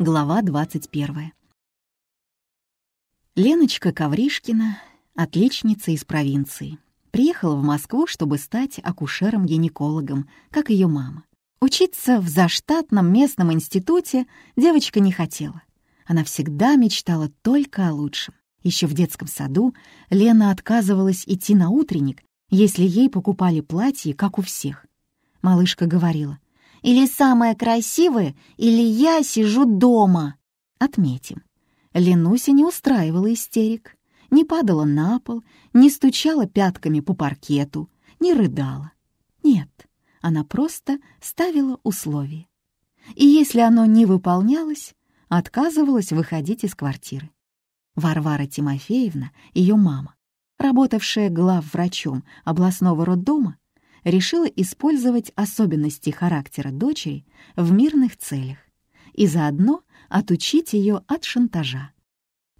Глава 21. Леночка Ковришкина, отличница из провинции, приехала в Москву, чтобы стать акушером-гинекологом, как ее мама. Учиться в заштатном местном институте девочка не хотела. Она всегда мечтала только о лучшем. Еще в детском саду Лена отказывалась идти на утренник, если ей покупали платье, как у всех. Малышка говорила, «Или самое красивое, или я сижу дома». Отметим. Ленуся не устраивала истерик, не падала на пол, не стучала пятками по паркету, не рыдала. Нет, она просто ставила условия. И если оно не выполнялось, отказывалась выходить из квартиры. Варвара Тимофеевна, ее мама, работавшая главврачом областного роддома, решила использовать особенности характера дочери в мирных целях и заодно отучить ее от шантажа.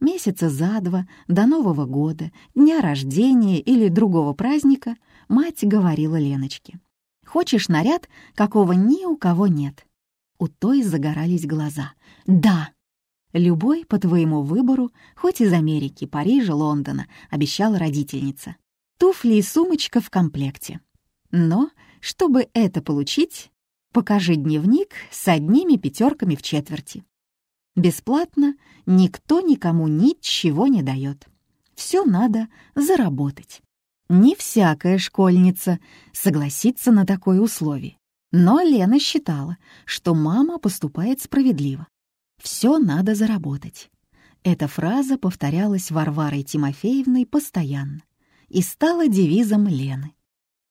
Месяца за два до Нового года, дня рождения или другого праздника мать говорила Леночке. «Хочешь наряд, какого ни у кого нет?» У той загорались глаза. «Да!» «Любой по твоему выбору, хоть из Америки, Парижа, Лондона», — обещала родительница. «Туфли и сумочка в комплекте». Но, чтобы это получить, покажи дневник с одними пятерками в четверти. Бесплатно никто никому ничего не дает. Все надо заработать. Не всякая школьница согласится на такое условие. Но Лена считала, что мама поступает справедливо. Все надо заработать. Эта фраза повторялась Варварой Тимофеевной постоянно и стала девизом Лены.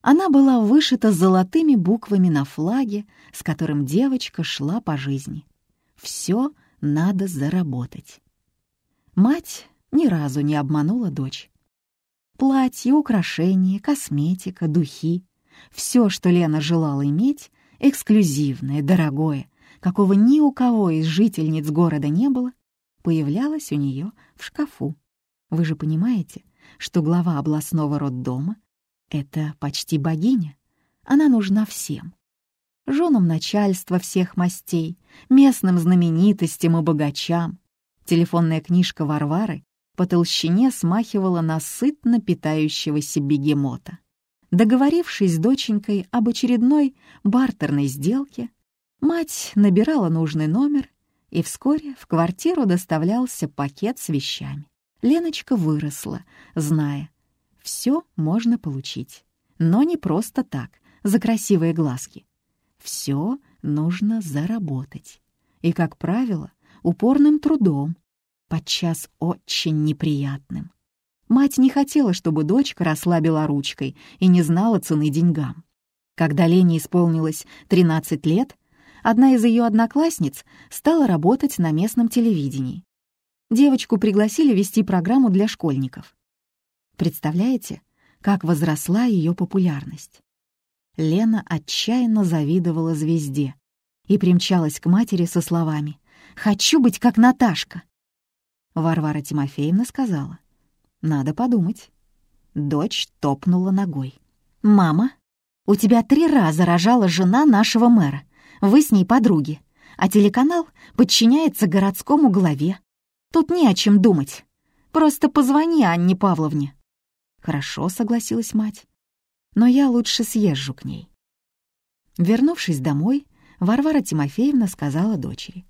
Она была вышита золотыми буквами на флаге, с которым девочка шла по жизни. Все надо заработать. Мать ни разу не обманула дочь. Платье, украшения, косметика, духи — все, что Лена желала иметь, эксклюзивное, дорогое, какого ни у кого из жительниц города не было, появлялось у нее в шкафу. Вы же понимаете, что глава областного роддома это почти богиня. Она нужна всем. Женам начальства всех мастей, местным знаменитостям и богачам. Телефонная книжка Варвары по толщине смахивала на сытно питающегося бегемота. Договорившись с доченькой об очередной бартерной сделке, мать набирала нужный номер, и вскоре в квартиру доставлялся пакет с вещами. Леночка выросла, зная, все можно получить. Но не просто так, за красивые глазки. Все нужно заработать. И, как правило, упорным трудом, подчас очень неприятным. Мать не хотела, чтобы дочка росла белоручкой и не знала цены деньгам. Когда Лене исполнилось 13 лет, одна из ее одноклассниц стала работать на местном телевидении. Девочку пригласили вести программу для школьников. Представляете, как возросла ее популярность? Лена отчаянно завидовала звезде и примчалась к матери со словами «Хочу быть как Наташка». Варвара Тимофеевна сказала «Надо подумать». Дочь топнула ногой. «Мама, у тебя три раза рожала жена нашего мэра. Вы с ней подруги, а телеканал подчиняется городскому главе. Тут не о чем думать. Просто позвони Анне Павловне». «Хорошо», — согласилась мать. «Но я лучше съезжу к ней». Вернувшись домой, Варвара Тимофеевна сказала дочери.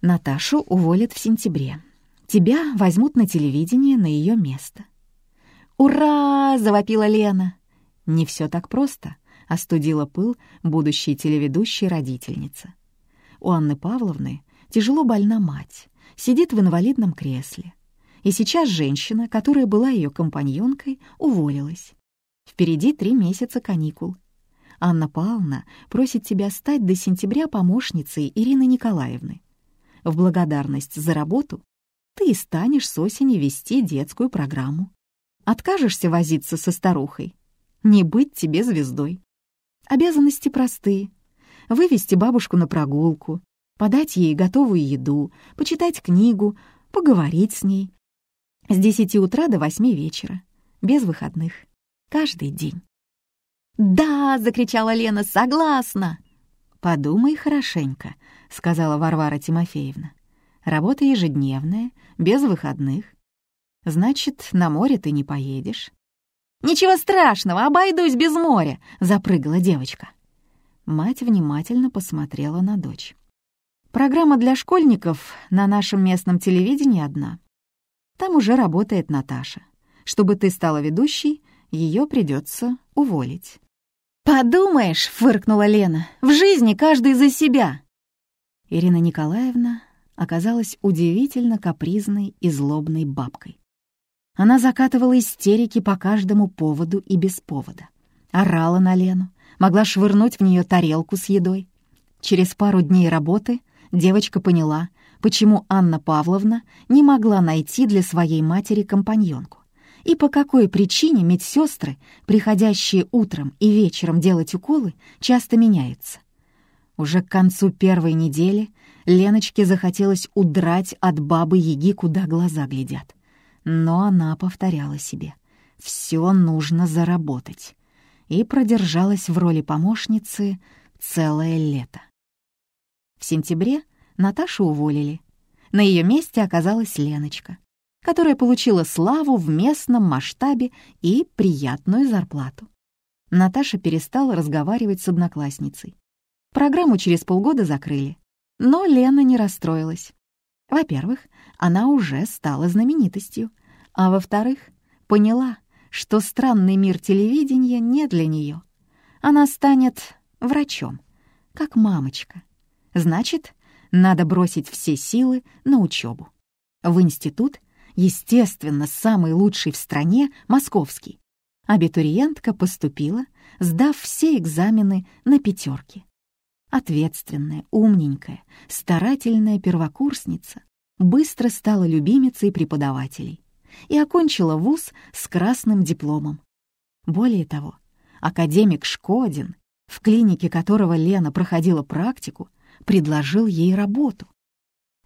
«Наташу уволят в сентябре. Тебя возьмут на телевидение на ее место». «Ура!» — завопила Лена. «Не все так просто», — остудила пыл будущей телеведущей родительница. У Анны Павловны тяжело больна мать, сидит в инвалидном кресле. И сейчас женщина, которая была ее компаньонкой, уволилась. Впереди три месяца каникул. Анна Павловна просит тебя стать до сентября помощницей Ирины Николаевны. В благодарность за работу ты и станешь с осени вести детскую программу. Откажешься возиться со старухой? Не быть тебе звездой. Обязанности простые. Вывести бабушку на прогулку, подать ей готовую еду, почитать книгу, поговорить с ней, с десяти утра до восьми вечера. Без выходных. Каждый день. «Да!» — закричала Лена. «Согласна!» «Подумай хорошенько», — сказала Варвара Тимофеевна. «Работа ежедневная, без выходных. Значит, на море ты не поедешь». «Ничего страшного, обойдусь без моря», — запрыгала девочка. Мать внимательно посмотрела на дочь. «Программа для школьников на нашем местном телевидении одна. Там уже работает Наташа. Чтобы ты стала ведущей, ее придется уволить». «Подумаешь», — фыркнула Лена, — «в жизни каждый за себя». Ирина Николаевна оказалась удивительно капризной и злобной бабкой. Она закатывала истерики по каждому поводу и без повода. Орала на Лену, могла швырнуть в нее тарелку с едой. Через пару дней работы девочка поняла, почему Анна Павловна не могла найти для своей матери компаньонку и по какой причине медсестры, приходящие утром и вечером делать уколы, часто меняются. Уже к концу первой недели Леночке захотелось удрать от бабы-яги, куда глаза глядят. Но она повторяла себе «все нужно заработать» и продержалась в роли помощницы целое лето. В сентябре Наташу уволили. На ее месте оказалась Леночка, которая получила славу в местном масштабе и приятную зарплату. Наташа перестала разговаривать с одноклассницей. Программу через полгода закрыли. Но Лена не расстроилась. Во-первых, она уже стала знаменитостью, а во-вторых, поняла, что странный мир телевидения не для нее. Она станет врачом, как мамочка. Значит, надо бросить все силы на учебу. В институт естественно, самый лучший в стране, московский. Абитуриентка поступила, сдав все экзамены на пятерки. Ответственная, умненькая, старательная первокурсница быстро стала любимицей преподавателей и окончила вуз с красным дипломом. Более того, академик Шкодин, в клинике которого Лена проходила практику, предложил ей работу.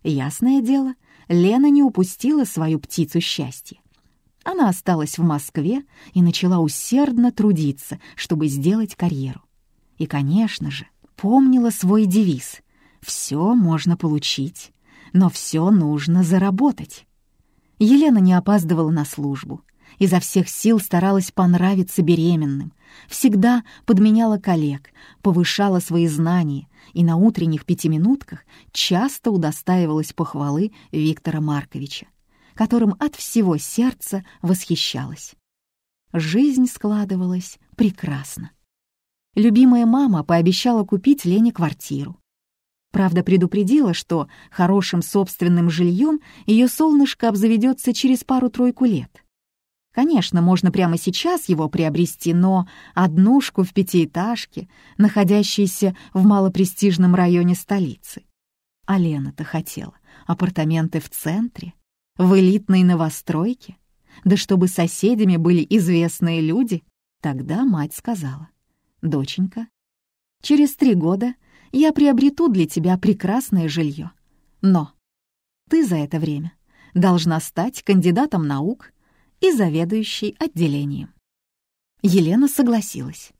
Ясное дело, Лена не упустила свою птицу счастья. Она осталась в Москве и начала усердно трудиться, чтобы сделать карьеру. И, конечно же, помнила свой девиз «Все можно получить, но все нужно заработать». Елена не опаздывала на службу, изо всех сил старалась понравиться беременным, всегда подменяла коллег, повышала свои знания и на утренних пятиминутках часто удостаивалась похвалы Виктора Марковича, которым от всего сердца восхищалась. Жизнь складывалась прекрасно. Любимая мама пообещала купить Лене квартиру. Правда, предупредила, что хорошим собственным жильем ее солнышко обзаведется через пару-тройку лет — Конечно, можно прямо сейчас его приобрести, но однушку в пятиэтажке, находящейся в малопрестижном районе столицы. А Лена-то хотела апартаменты в центре, в элитной новостройке, да чтобы соседями были известные люди. Тогда мать сказала, «Доченька, через три года я приобрету для тебя прекрасное жилье, но ты за это время должна стать кандидатом наук и заведующей отделением. Елена согласилась.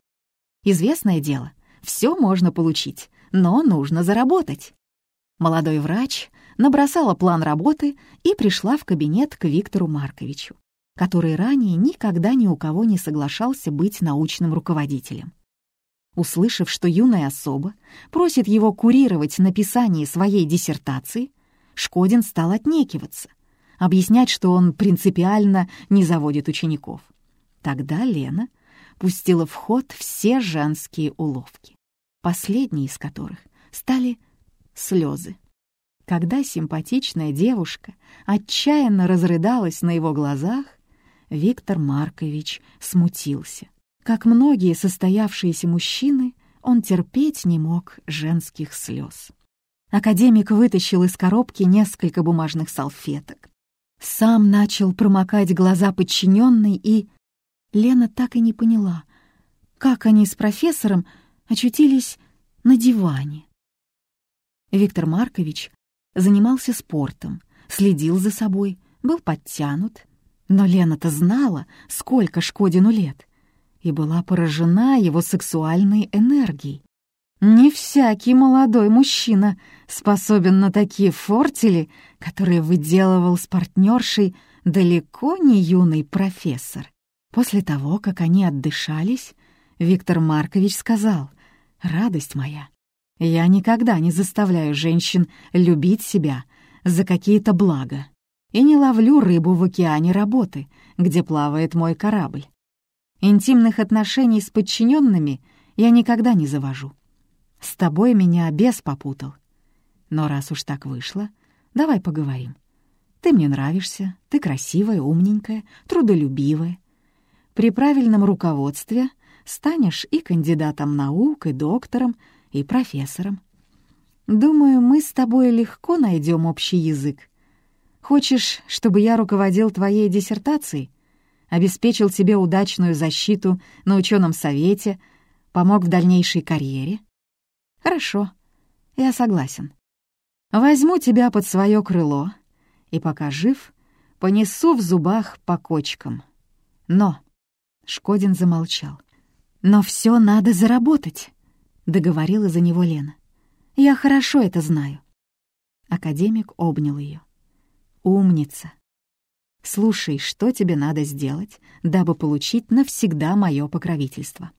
Известное дело, все можно получить, но нужно заработать. Молодой врач набросала план работы и пришла в кабинет к Виктору Марковичу, который ранее никогда ни у кого не соглашался быть научным руководителем. Услышав, что юная особа просит его курировать написание своей диссертации, Шкодин стал отнекиваться объяснять, что он принципиально не заводит учеников. Тогда Лена пустила в ход все женские уловки, последние из которых стали слезы. Когда симпатичная девушка отчаянно разрыдалась на его глазах, Виктор Маркович смутился. Как многие состоявшиеся мужчины, он терпеть не мог женских слез. Академик вытащил из коробки несколько бумажных салфеток, сам начал промокать глаза подчиненной, и Лена так и не поняла, как они с профессором очутились на диване. Виктор Маркович занимался спортом, следил за собой, был подтянут. Но Лена-то знала, сколько Шкодину лет, и была поражена его сексуальной энергией. Не всякий молодой мужчина способен на такие фортели, которые выделывал с партнершей далеко не юный профессор. После того, как они отдышались, Виктор Маркович сказал, «Радость моя, я никогда не заставляю женщин любить себя за какие-то блага и не ловлю рыбу в океане работы, где плавает мой корабль. Интимных отношений с подчиненными я никогда не завожу. С тобой меня бес попутал. Но раз уж так вышло, давай поговорим. Ты мне нравишься, ты красивая, умненькая, трудолюбивая. При правильном руководстве станешь и кандидатом наук, и доктором, и профессором. Думаю, мы с тобой легко найдем общий язык. Хочешь, чтобы я руководил твоей диссертацией? Обеспечил тебе удачную защиту на ученом совете, помог в дальнейшей карьере? Хорошо, я согласен. Возьму тебя под свое крыло и, пока жив, понесу в зубах по кочкам. Но... Шкодин замолчал. «Но все надо заработать», — договорила за него Лена. «Я хорошо это знаю». Академик обнял ее. «Умница! Слушай, что тебе надо сделать, дабы получить навсегда мое покровительство.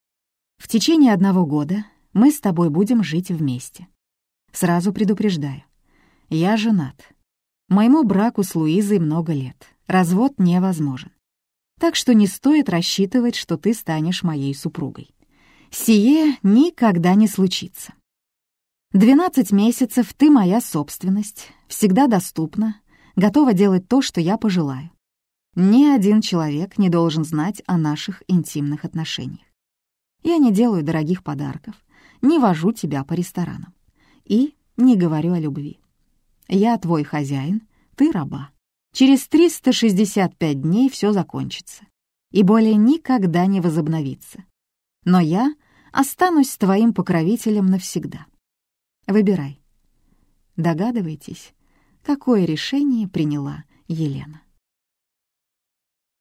В течение одного года мы с тобой будем жить вместе. Сразу предупреждаю. Я женат. Моему браку с Луизой много лет. Развод невозможен. Так что не стоит рассчитывать, что ты станешь моей супругой. Сие никогда не случится. Двенадцать месяцев ты моя собственность, всегда доступна, готова делать то, что я пожелаю. Ни один человек не должен знать о наших интимных отношениях. Я не делаю дорогих подарков, не вожу тебя по ресторанам и не говорю о любви. Я твой хозяин, ты раба. Через 365 дней все закончится и более никогда не возобновится. Но я останусь твоим покровителем навсегда. Выбирай. Догадываетесь, какое решение приняла Елена?